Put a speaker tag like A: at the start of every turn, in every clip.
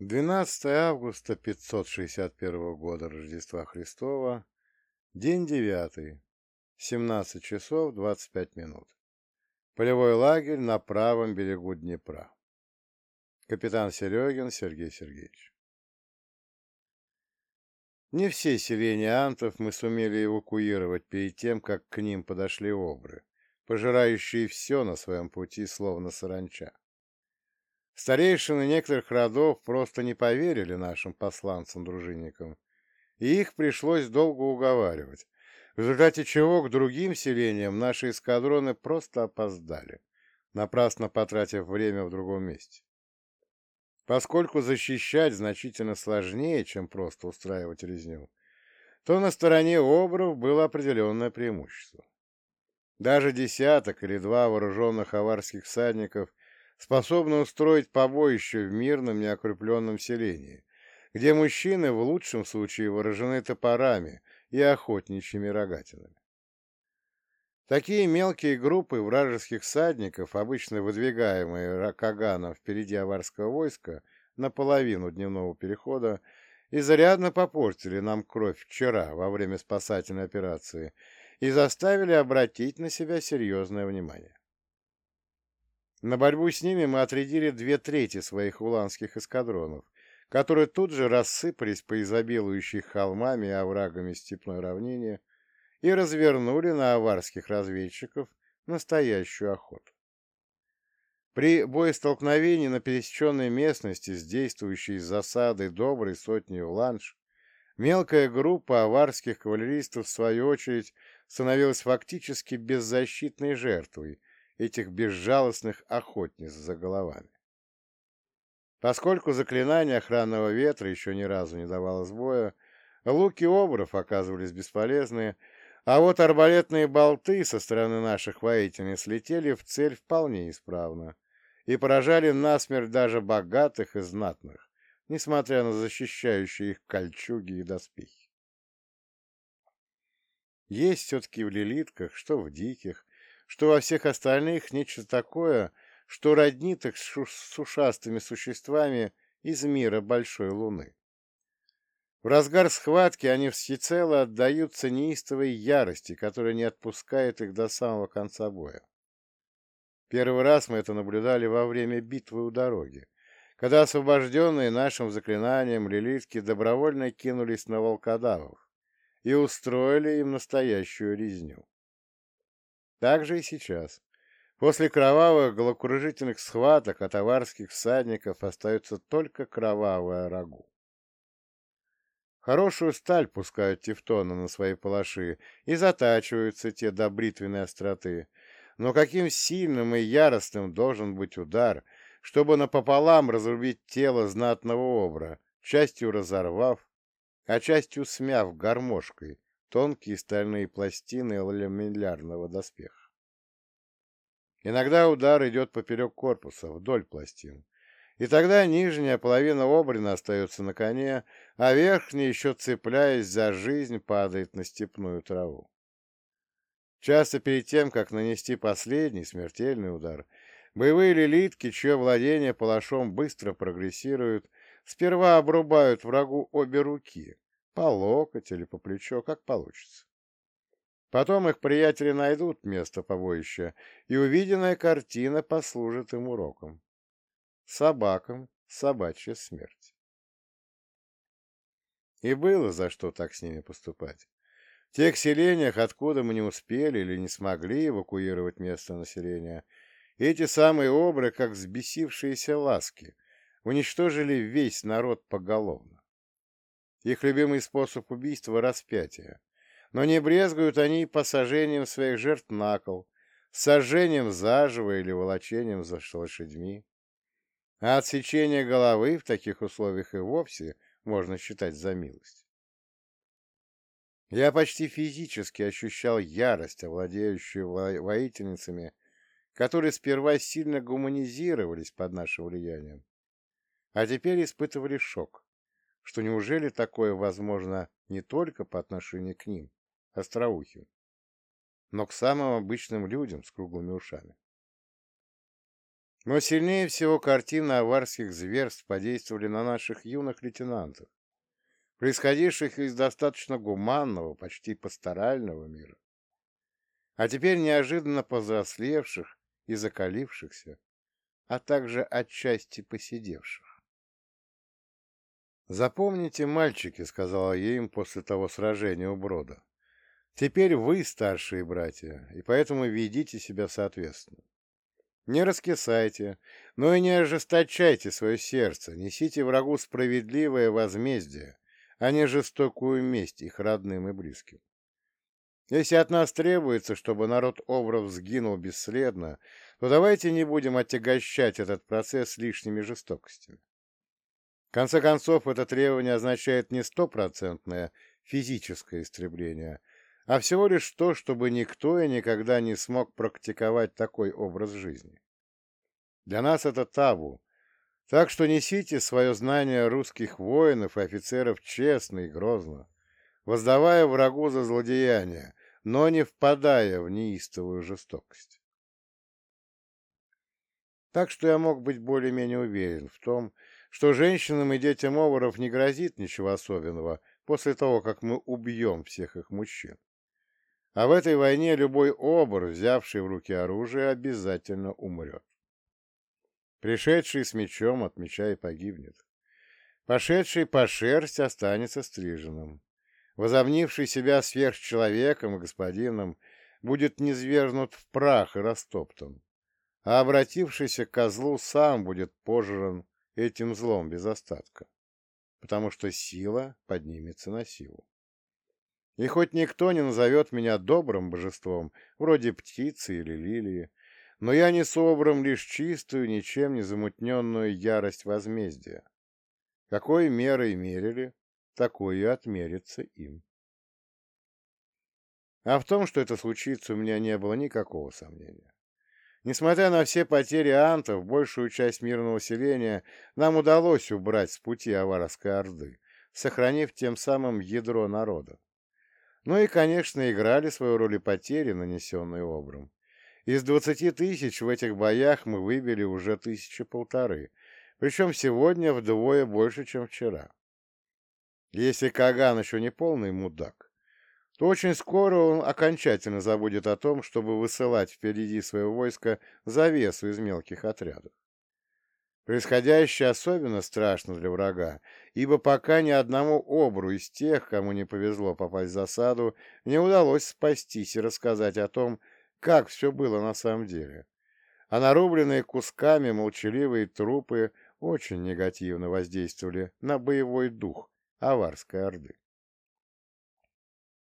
A: 12 августа 561 года Рождества Христова, день 9, 17 часов 25 минут. Полевой лагерь на правом берегу Днепра. Капитан Серегин Сергей Сергеевич. Не все селения антов мы сумели эвакуировать перед тем, как к ним подошли обры, пожирающие все на своем пути, словно саранча. Старейшины некоторых родов просто не поверили нашим посланцам-дружинникам, и их пришлось долго уговаривать, в результате чего к другим селениям наши эскадроны просто опоздали, напрасно потратив время в другом месте. Поскольку защищать значительно сложнее, чем просто устраивать резню, то на стороне обров было определенное преимущество. Даже десяток или два вооруженных аварских всадников способны устроить побоище в мирном неокрепленном селении, где мужчины в лучшем случае вооружены топорами и охотничьими рогатинами. Такие мелкие группы вражеских всадников, обычно выдвигаемые Каганом впереди аварского войска на половину дневного перехода, изрядно попортили нам кровь вчера во время спасательной операции и заставили обратить на себя серьезное внимание. На борьбу с ними мы отрядили две трети своих уланских эскадронов, которые тут же рассыпались по изобилующей холмами и оврагами степной равнине и развернули на аварских разведчиков настоящую охоту. При боестолкновении на пересеченной местности с действующей засадой доброй сотни ланш мелкая группа аварских кавалеристов, в свою очередь, становилась фактически беззащитной жертвой этих безжалостных охотниц за головами. Поскольку заклинание охранного ветра еще ни разу не давало сбоя, луки обров оказывались бесполезны, а вот арбалетные болты со стороны наших воительниц летели в цель вполне исправно и поражали насмерть даже богатых и знатных, несмотря на защищающие их кольчуги и доспехи. Есть все-таки в лилитках, что в диких, что во всех остальных нечто такое, что роднит их с ушастыми существами из мира Большой Луны. В разгар схватки они всецело отдаются неистовой ярости, которая не отпускает их до самого конца боя. Первый раз мы это наблюдали во время битвы у дороги, когда освобожденные нашим заклинанием лилитки добровольно кинулись на волкодавов и устроили им настоящую резню. Так же и сейчас. После кровавых головокружительных схваток от аварских всадников остается только кровавая рагу. Хорошую сталь пускают тефтоны на свои палаши, и затачиваются те до бритвенной остроты. Но каким сильным и яростным должен быть удар, чтобы напополам разрубить тело знатного обра, частью разорвав, а частью смяв гармошкой, тонкие стальные пластины ламеллярного доспеха. Иногда удар идет поперек корпуса, вдоль пластин. И тогда нижняя половина обрина остается на коне, а верхняя, еще цепляясь за жизнь, падает на степную траву. Часто перед тем, как нанести последний смертельный удар, боевые лилитки, чье владение палашом быстро прогрессируют, сперва обрубают врагу обе руки, по локоть или по плечо, как получится. Потом их приятели найдут место побоища, и увиденная картина послужит им уроком. Собакам собачья смерть. И было за что так с ними поступать. В тех селениях, откуда мы не успели или не смогли эвакуировать место населения, эти самые обры, как взбесившиеся ласки, уничтожили весь народ поголовно. Их любимый способ убийства — распятие. Но не брезгуют они посажением своих жертв на кол, сожжением заживо или волочением за лошадьми. А отсечение головы в таких условиях и вовсе можно считать за милость. Я почти физически ощущал ярость, овладеющую воительницами, которые сперва сильно гуманизировались под нашим влиянием, а теперь испытывали шок, что неужели такое возможно не только по отношению к ним, остроухим, но к самым обычным людям с круглыми ушами. Но сильнее всего картины аварских зверств подействовали на наших юных лейтенантов, происходивших из достаточно гуманного, почти пасторального мира, а теперь неожиданно повзрослевших и закалившихся, а также отчасти посидевших. «Запомните, мальчики», — сказала я им после того сражения у Брода, — «теперь вы старшие братья, и поэтому ведите себя соответственно. Не раскисайте, но и не ожесточайте свое сердце, несите врагу справедливое возмездие, а не жестокую месть их родным и близким. Если от нас требуется, чтобы народ Овров сгинул бесследно, то давайте не будем отягощать этот процесс лишними жестокостями. В конце концов, это требование означает не стопроцентное физическое истребление, а всего лишь то, чтобы никто и никогда не смог практиковать такой образ жизни. Для нас это табу, так что несите свое знание русских воинов и офицеров честно и грозно, воздавая врагу за злодеяние, но не впадая в неистовую жестокость. Так что я мог быть более-менее уверен в том, что женщинам и детям Оваров не грозит ничего особенного после того, как мы убьем всех их мужчин. А в этой войне любой обор, взявший в руки оружие, обязательно умрет. Пришедший с мечом от меча и погибнет. Пошедший по шерсть останется стриженным. Возомнивший себя сверхчеловеком и господином будет низвергнут в прах и растоптан, а обратившийся к козлу сам будет пожран этим злом без остатка, потому что сила поднимется на силу. И хоть никто не назовет меня добрым божеством, вроде птицы или лилии, но я несу обрам лишь чистую, ничем не замутненную ярость возмездия. Какой мерой мерили, такой и отмерится им. А в том, что это случится, у меня не было никакого сомнения. Несмотря на все потери антов, большую часть мирного населения нам удалось убрать с пути Аварской Орды, сохранив тем самым ядро народа. Ну и, конечно, играли свою роль и потери, нанесенные обром. Из двадцати тысяч в этих боях мы выбили уже тысячи полторы, причем сегодня вдвое больше, чем вчера. Если Каган еще не полный мудак, то очень скоро он окончательно забудет о том, чтобы высылать впереди своего войска завесу из мелких отрядов. Происходящее особенно страшно для врага, ибо пока ни одному обру из тех, кому не повезло попасть в засаду, не удалось спастись и рассказать о том, как все было на самом деле. А нарубленные кусками молчаливые трупы очень негативно воздействовали на боевой дух Аварской Орды.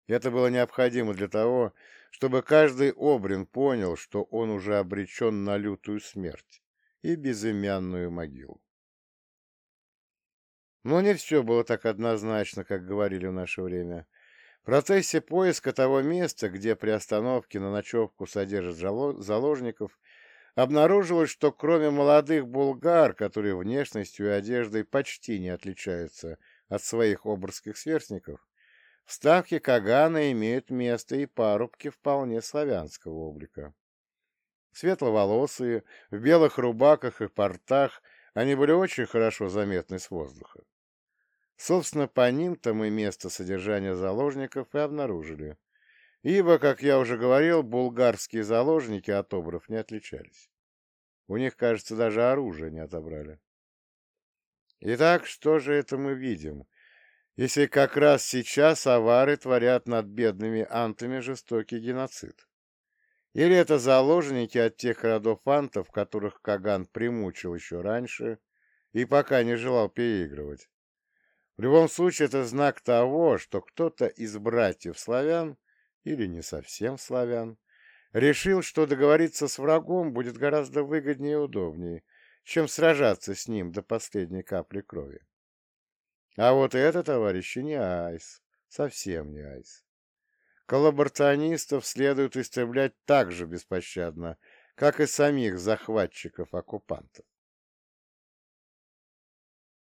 A: Это было необходимо для того, чтобы каждый обрин понял, что он уже обречен на лютую смерть и безымянную могилу. Но не все было так однозначно, как говорили в наше время. В процессе поиска того места, где при остановке на ночевку содержат заложников, обнаружилось, что кроме молодых булгар, которые внешностью и одеждой почти не отличаются от своих оборских сверстников, в ставке Кагана имеют место и парубки вполне славянского облика. Светловолосые, в белых рубаках и портах, они были очень хорошо заметны с воздуха. Собственно, по ним-то мы место содержания заложников и обнаружили. Ибо, как я уже говорил, булгарские заложники от обров не отличались. У них, кажется, даже оружие не отобрали. Итак, что же это мы видим, если как раз сейчас авары творят над бедными антами жестокий геноцид? Или это заложники от тех родов антов, которых Каган примучил еще раньше и пока не желал переигрывать? В любом случае, это знак того, что кто-то из братьев славян, или не совсем славян, решил, что договориться с врагом будет гораздо выгоднее и удобнее, чем сражаться с ним до последней капли крови. А вот это, товарищи, не айс, совсем не айс. Коллаборационистов следует истреблять так же беспощадно, как и самих захватчиков-оккупантов.